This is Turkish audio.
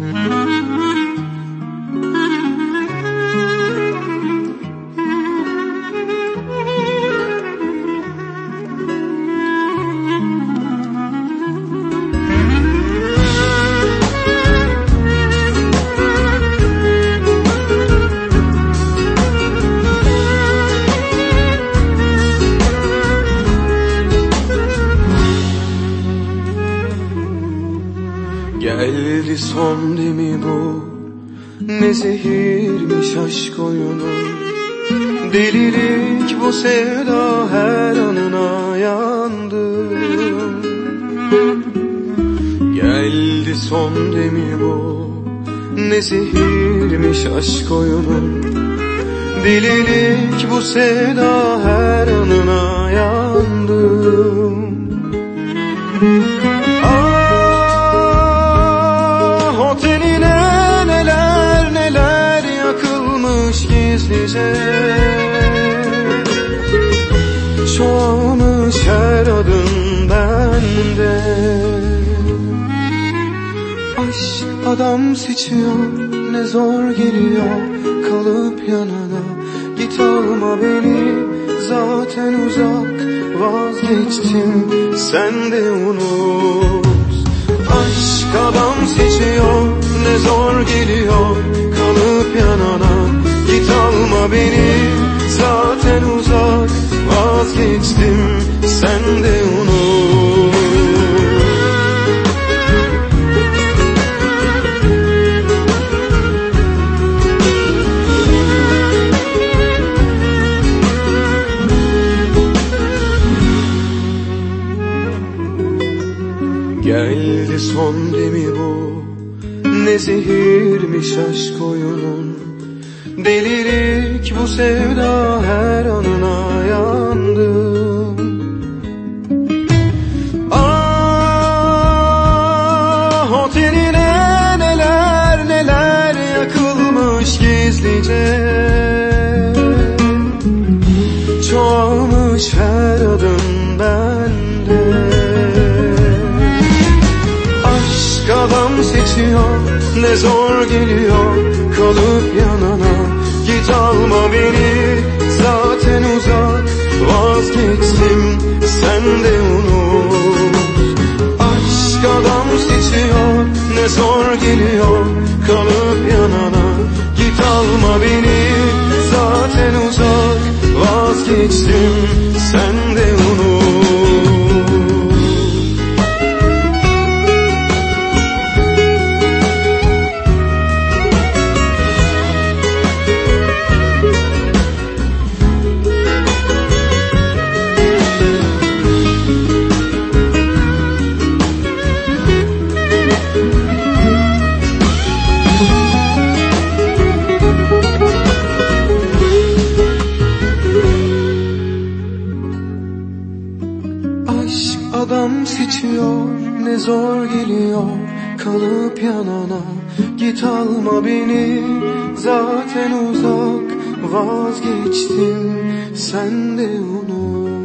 Mm-hmm. Geldi son demi bu Ne zehirmiş aşk oyunu. Delilik bu sevda her anına yandım Geldi son demi bu Ne zehirmiş aşk oyunu. Delilik bu sevda her anına yandım gizlice Çoğalmış her adım bende. Aşk adam seçiyor ne zor geliyor. Kalıp yanına Git alma beni. Zaten uzak vazgeçtim sen de unut. Aşk adam seçiyor ne zor geliyor alma beni zaten uzak vazgeçtim sen de unut. Geldi son demi bu Ne zehirmiş aşk oyunun Delilik bu sevda her anına yandım Ah o tenine neler neler yakılmış gizlice. Çoğalmış her adım bende adam seçiyor ne zor geliyor. Kalıp yanana Git alma beni. Zaten uzak vazgeçtim sen de unut. Aşk adam seçiyor ne zor geliyor. Kalıp yanana Git alma beni. Zaten uzak vazgeçtim sen Aşk adam seçiyor ne zor geliyor. Kalıp yanana Git alma beni. Zaten uzak vazgeçtim sen de unut